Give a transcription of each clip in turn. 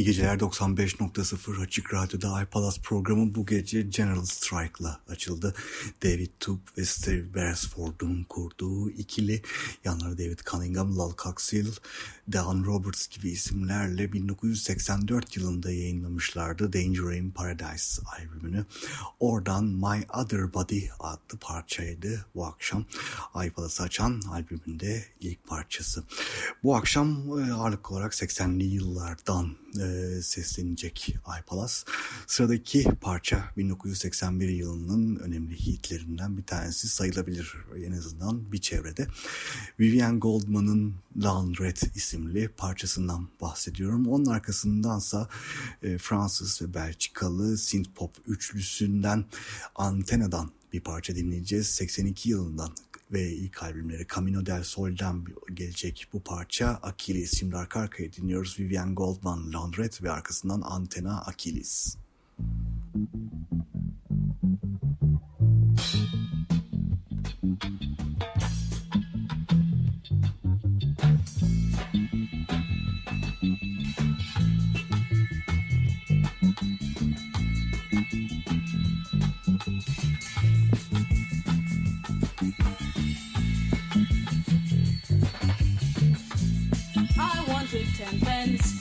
İyi geceler 95.0 Açık Radyo'da iPalas programı bu gece General Strike'la açıldı. David Tubb ve Steve Beresford'un kurduğu ikili yanları David Cunningham, Lal Coxhill, Dan Roberts gibi isimlerle 1984 yılında yayınlamışlardı Danger in Paradise albümünü. Oradan My Other Body adlı parçaydı bu akşam. iPalas'ı açan albümünde ilk parçası. Bu akşam e, ağırlık olarak 80'li yıllardan e, seslenecek iPalas. Sıradaki parça 1981 yılının önemli hitlerinden bir tanesi sayılabilir en azından bir çevrede. Vivian Goldman'ın Laundrette isimli parçasından bahsediyorum. Onun arkasındansa e, Fransız ve Belçikalı synth pop üçlüsünden Antena'dan bir parça dinleyeceğiz. 82 yılından ve ilk albümleri Camino del Sol'dan gelecek bu parça Achilles. Şimdi arka arkaya dinliyoruz Vivian Goldman, Laundrette ve arkasından Antena Achilles. Thank you. friends.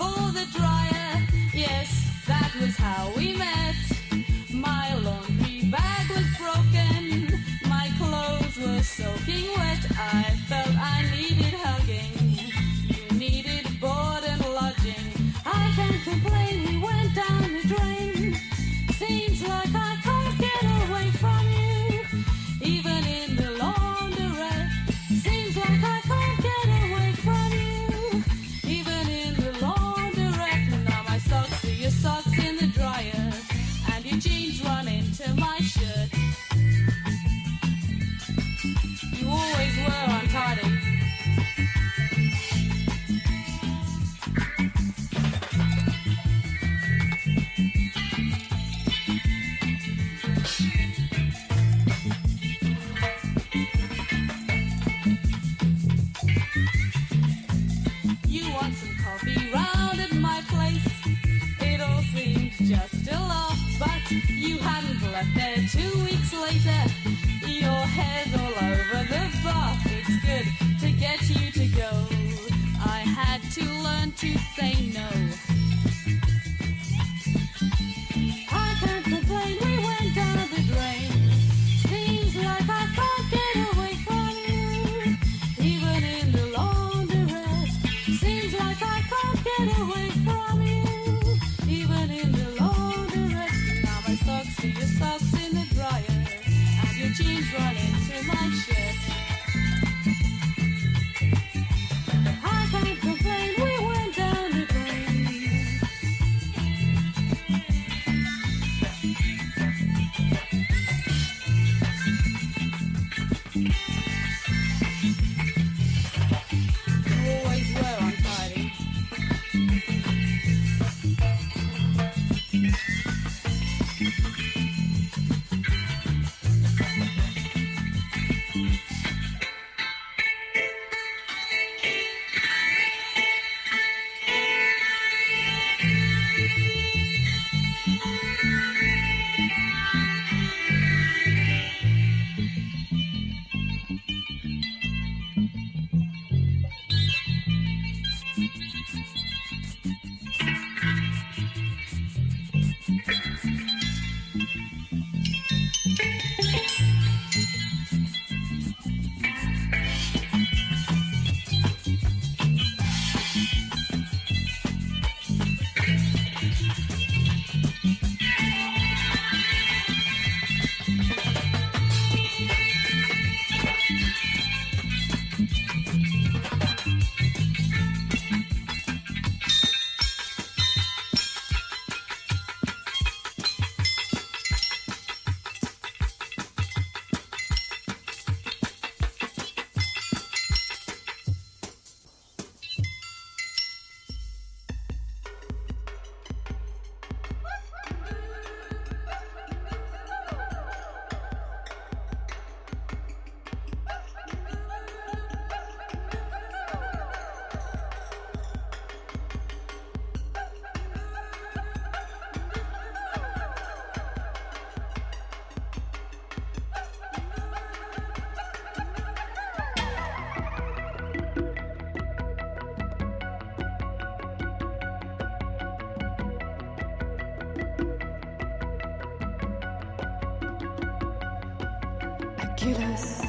Calculus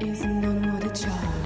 is no more the child.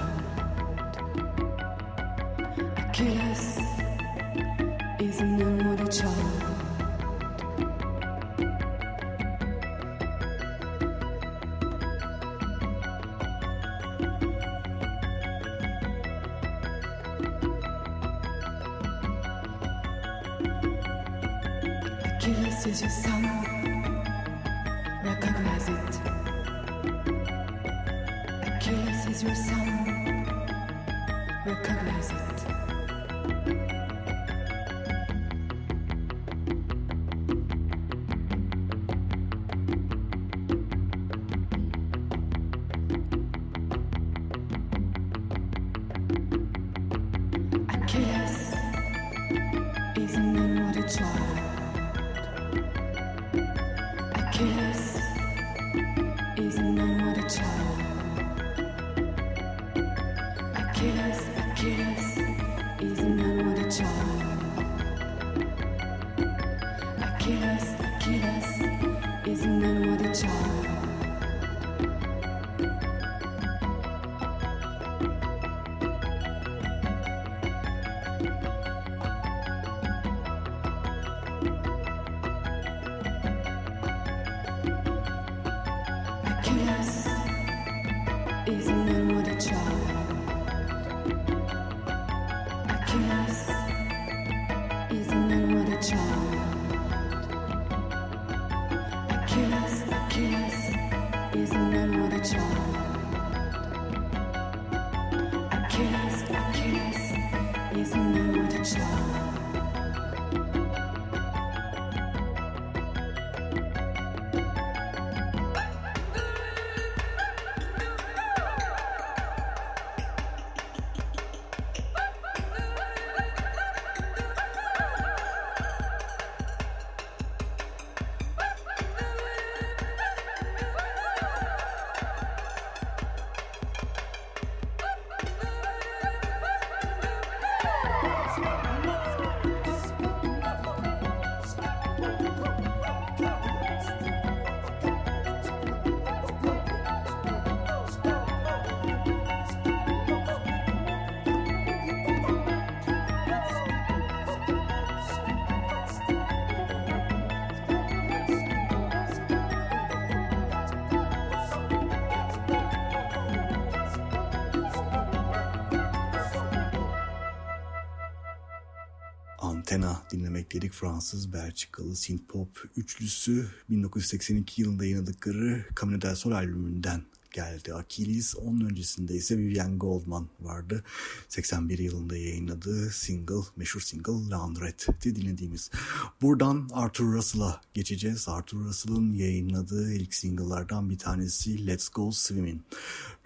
Dinlemekteydik. Fransız Belçikalı synthpop üçlüsü 1982 yılında yayınladıkları Camino del Sol albümünden geldi. Achilles onun öncesinde ise Vivian Goldman vardı. 81 yılında yayınladığı single, meşhur single Laundrette'di dinlediğimiz. Buradan Arthur Russell'a geçeceğiz. Arthur Russell'ın yayınladığı ilk single'lardan bir tanesi Let's Go Swimming.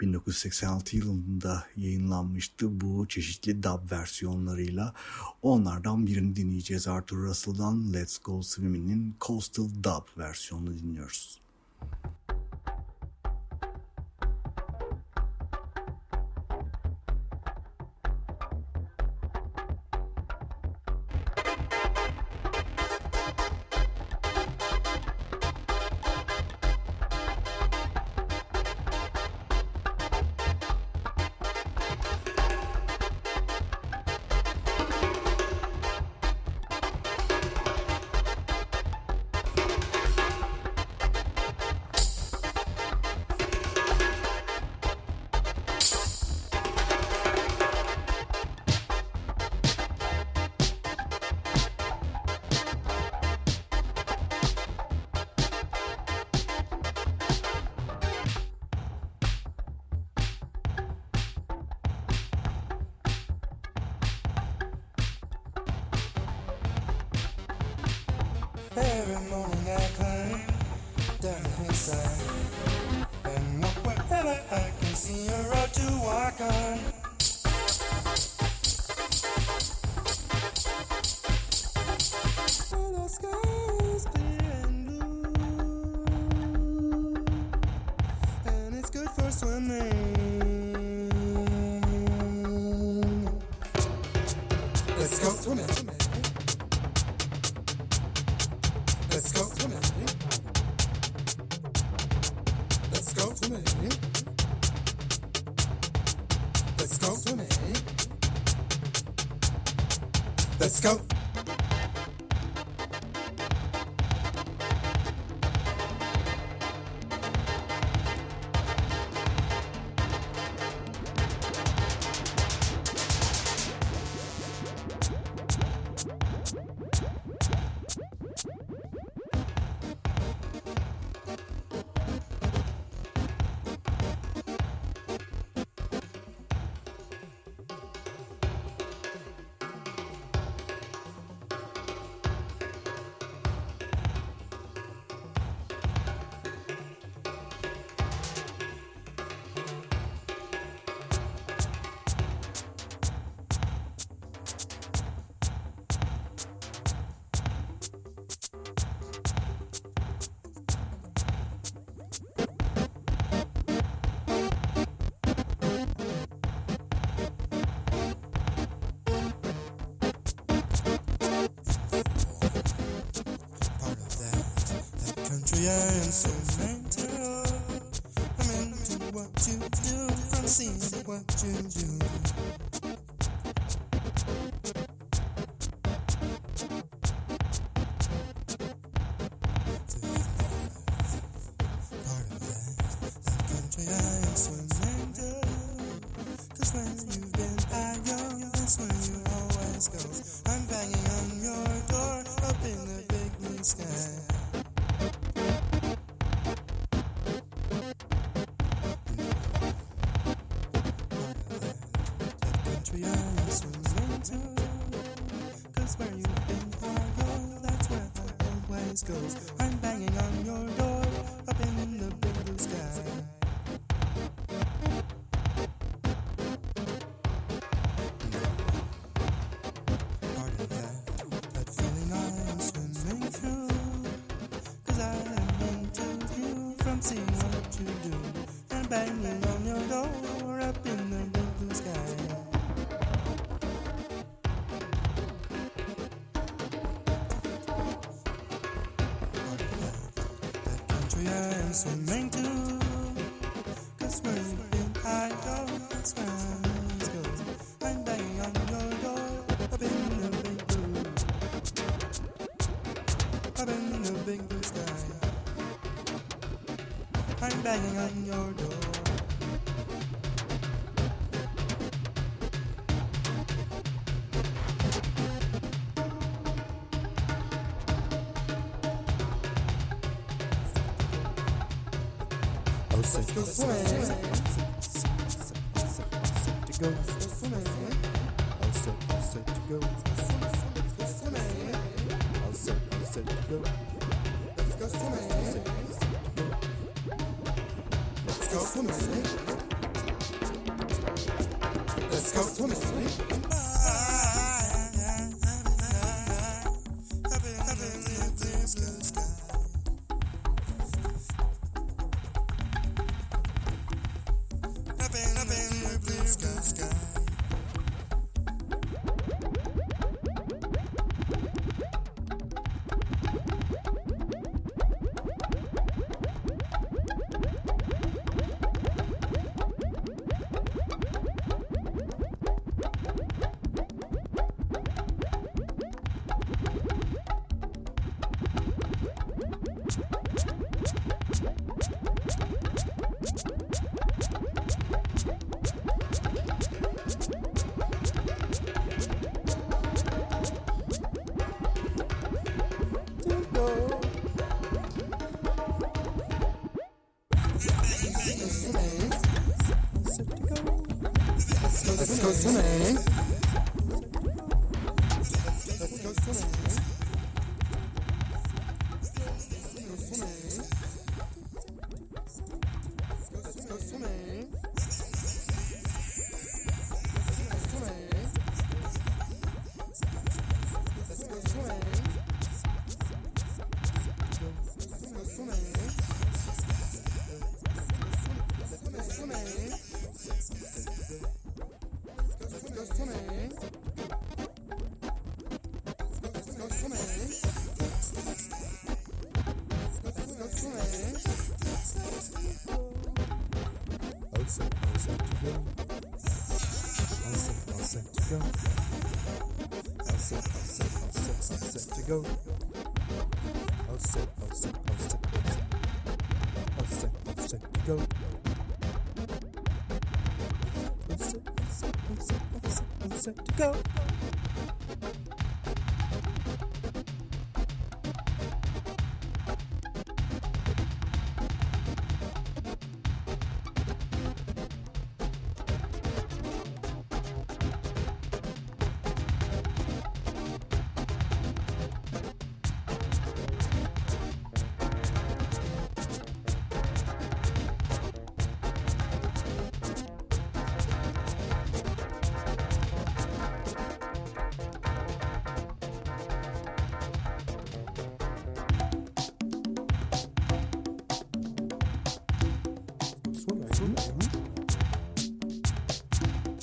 1986 yılında yayınlanmıştı bu çeşitli dub versiyonlarıyla. Onlardan birini dinleyeceğiz. Arthur Russell'dan Let's Go Swimming'in Coastal Dub versiyonunu dinliyoruz. Down the hillside am so mental. I'm into what you do from seeing what you do. Cause when you're in idol. That's where it's go. On your door. Up in the big blue. Up in the big blue sky. I'm banging on your door. friends. Rosinei.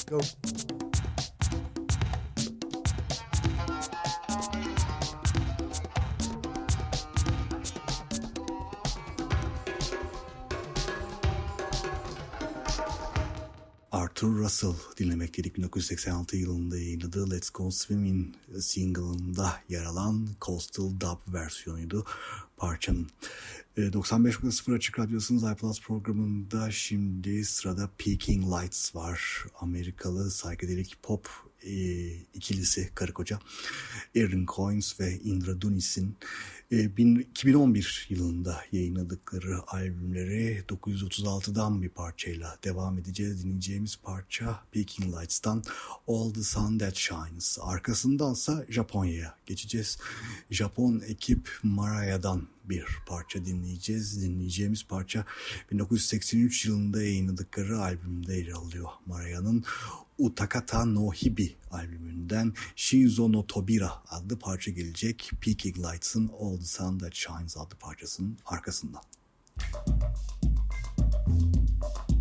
Go. Arthur Russell dinlemekteydik 1986 yılında yayınladığı Let's Go Swimming single'ında yer alan Coastal Dub versiyonuydu parçanın. 95.0 e, Açık Radyosu'nun iPlus programında şimdi sırada Peking Lights var. Amerikalı psychedelic pop e, ikilisi karı koca Aaron Coins ve Indra Dunis'in e, 2011 yılında yayınladıkları albümleri 936'dan bir parçayla devam edeceğiz. Dinleyeceğimiz parça Peking Lights'tan All the Sun That Shines. Arkasındansa Japonya'ya geçeceğiz. Japon ekip Maraya'dan bir parça dinleyeceğiz. Dinleyeceğimiz parça 1983 yılında yayınladıkları albümde yer alıyor. Maraya'nın Utakata no Hibi albümünden Shinzo no Tobira adlı parça gelecek. Peaking Lights'ın All the Sun That Shines adlı parçasının arkasından. sırada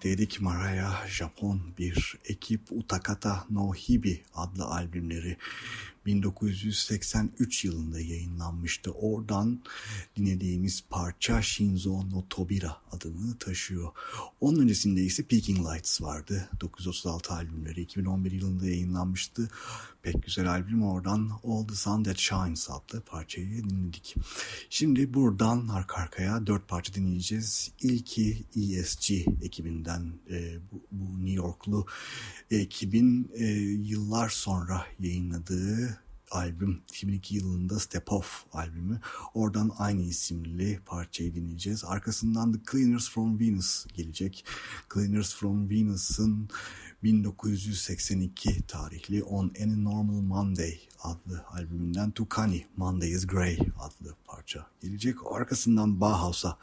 dinlemekteydik Maraya Japon bir ekip Utakata no Hibi adlı albümleri 1983 yılında yayınlanmıştı. Oradan dinlediğimiz parça Shinzo no Tobira adını taşıyor. Onun öncesinde ise Peking Lights vardı. 936 albümleri 2011 yılında yayınlanmıştı. Pek güzel albüm oradan All the Sun That Shines adlı parçayı dinledik. Şimdi buradan arka arkaya dört parça dinleyeceğiz. İlki ESG ekibinden e, bu, bu New Yorklu ekibin e, yıllar sonra yayınladığı albüm 2002 yılında Step Off albümü. Oradan aynı isimli parçayı dinleyeceğiz. Arkasından The Cleaners from Venus gelecek. Cleaners from Venus'ın 1982 tarihli On Any Normal Monday adlı albümünden Tukani Monday is Grey adlı parça gelecek. Arkasından Bauhaus'a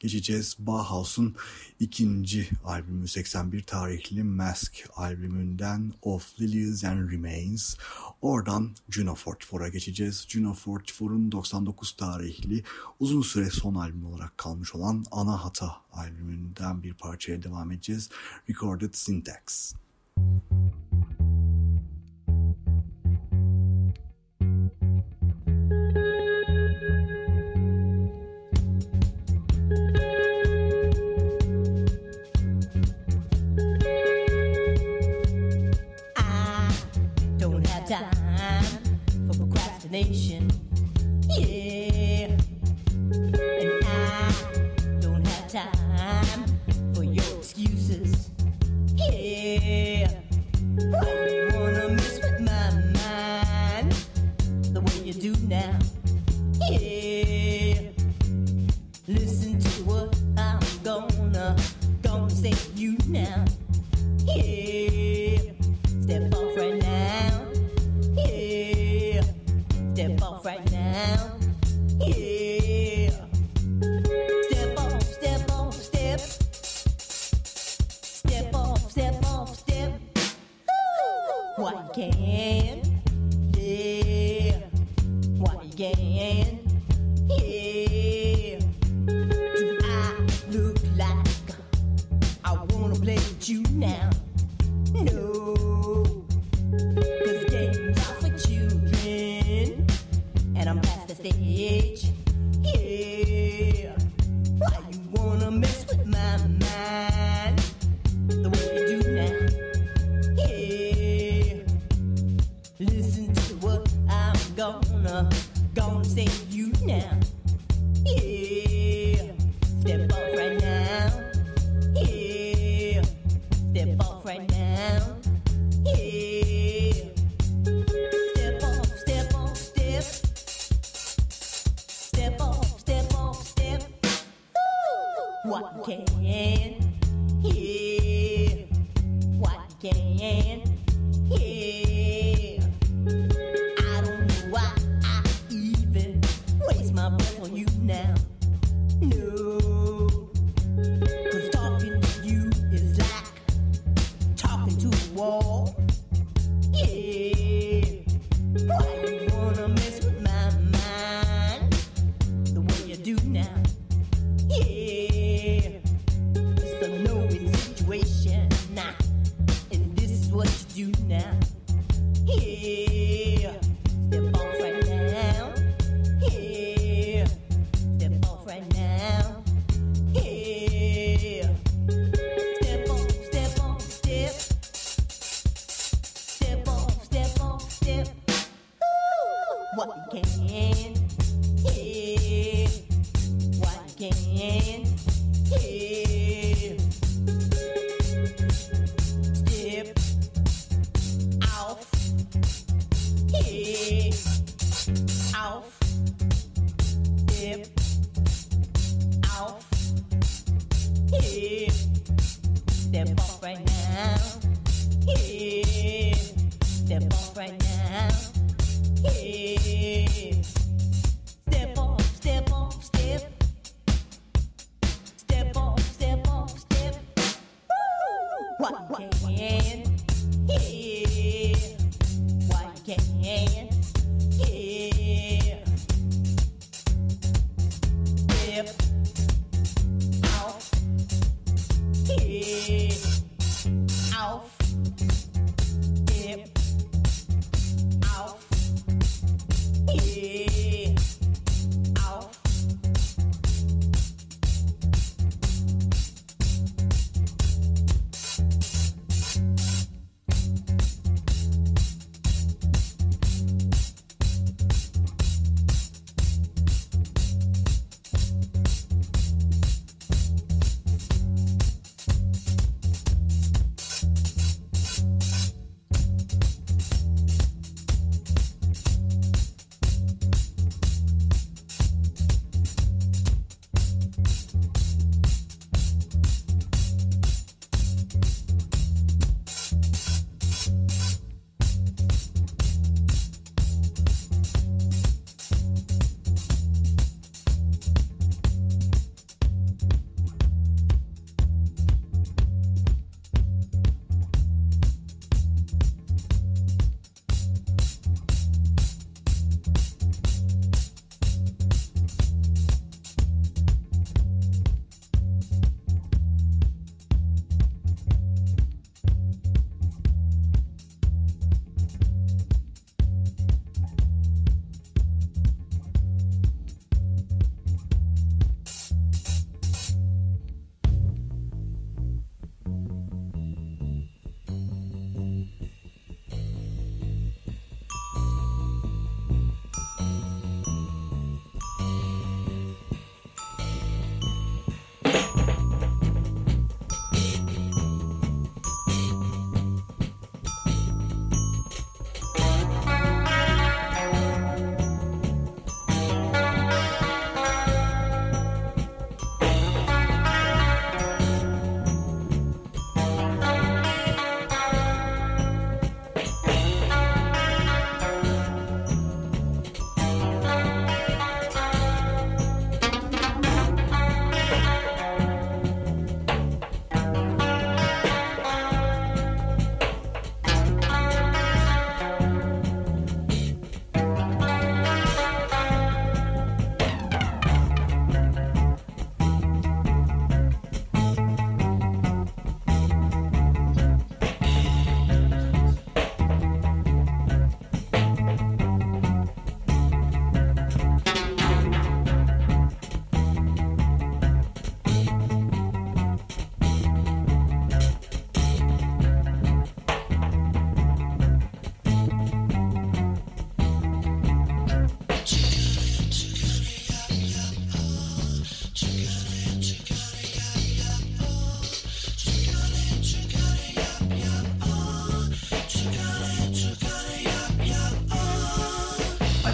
geçeceğiz. Bauhaus'un ikinci albümü 81 tarihli Mask albümünden Of Lilies and Remains. Oradan Juno 44'a geçeceğiz. Juno 44'un 99 tarihli uzun süre son albüm olarak kalmış olan Ana Hata albümünden bir parçaya devam edeceğiz. Recorded Syntax. again.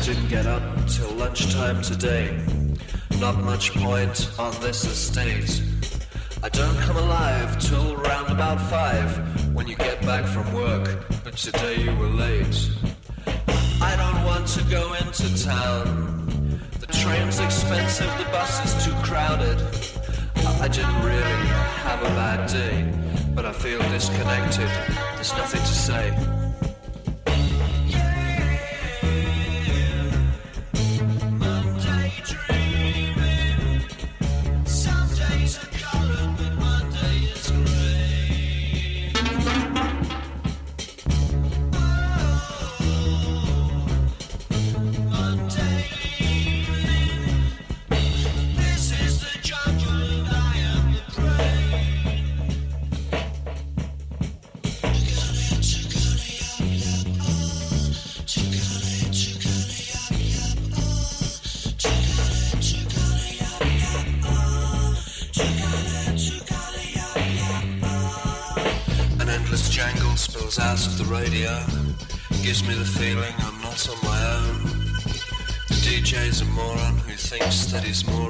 Didn't get up till lunchtime today. Not much point on this estate. I don't come alive till round about five when you get back from work, but today you were late. I don't want to go into town. The train's expensive, the bus is too crowded. I didn't really have a bad day, but I feel disconnected. There's nothing to say. Thinks that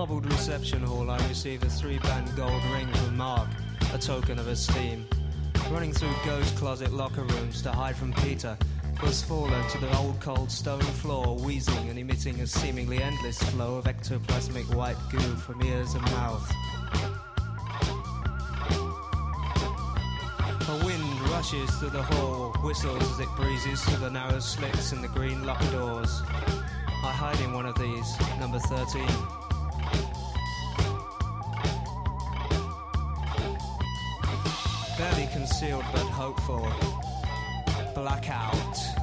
marbled reception hall, I receive a three band gold ring from Mark, a token of esteem. Running through ghost closet locker rooms to hide from Peter, was fallen to the old cold stone floor, wheezing and emitting a seemingly endless flow of ectoplasmic white goo from ears and mouth. A wind rushes through the hall, whistles as it breezes through the narrow slits in the green locked doors. I hide in one of these, number 13. concealed but hopeful. Blackout.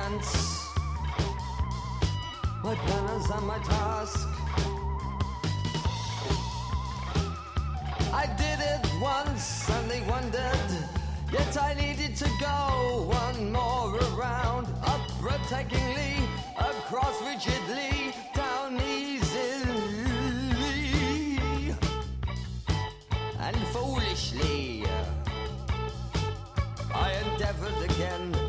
My my planners and my task. I did it once and they wondered, yet I needed to go one more around, up breathtakingly, across rigidly, down easily, and foolishly. I endeavored again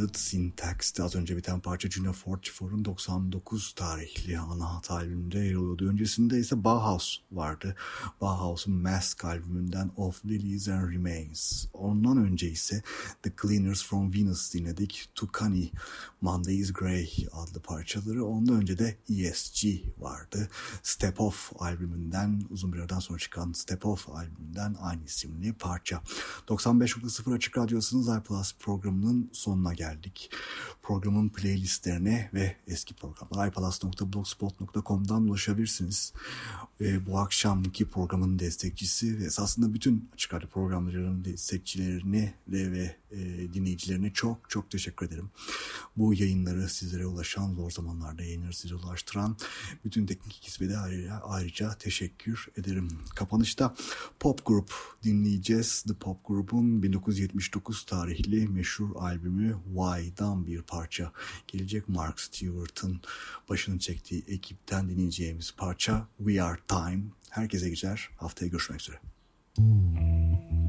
Recorded Syntax'te az önce biten parça Gina Fortifor'un 99 tarihli Anahat albümünde yer alıyordu. Öncesinde ise Bauhaus vardı. Bauhaus'un Mask albümünden Of Lilies and Remains. Ondan önce ise The Cleaners from Venus dinledik. Tukani, Monday is Grey adlı parçaları. Ondan önce de ESG vardı. Step Off albümünden uzun bir aradan sonra çıkan Step Off albümünden aynı isimli parça. 95.0 Açık Radyosu'nun iPlus programının sonuna geldik. Programın playlistlerine ve eski programlar iPlus.blogspot.com'dan ulaşabilirsiniz. Ee, bu akşamki programın destekçisi ve esasında bütün Açık Radyo programlarının destekçilerine ve e, dinleyicilerine çok çok teşekkür ederim. Bu yayınları sizlere ulaşan, zor zamanlarda yayınları size ulaştıran bütün teknik ekibe de ayrıca, ayrıca teşekkür ederim. Kapanışta pop grup dinleyeceğiz. The Pop Group'un 1979 tarihli meşhur albümü Why'dan bir parça gelecek. Mark Stewart'ın başını çektiği ekipten dinleyeceğimiz parça We Are Time. Herkese güzel. Haftaya görüşmek üzere. lies.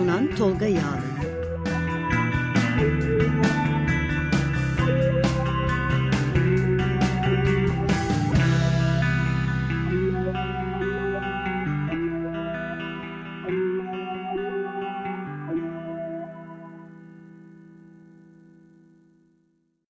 Sunan Tolga Yağlı.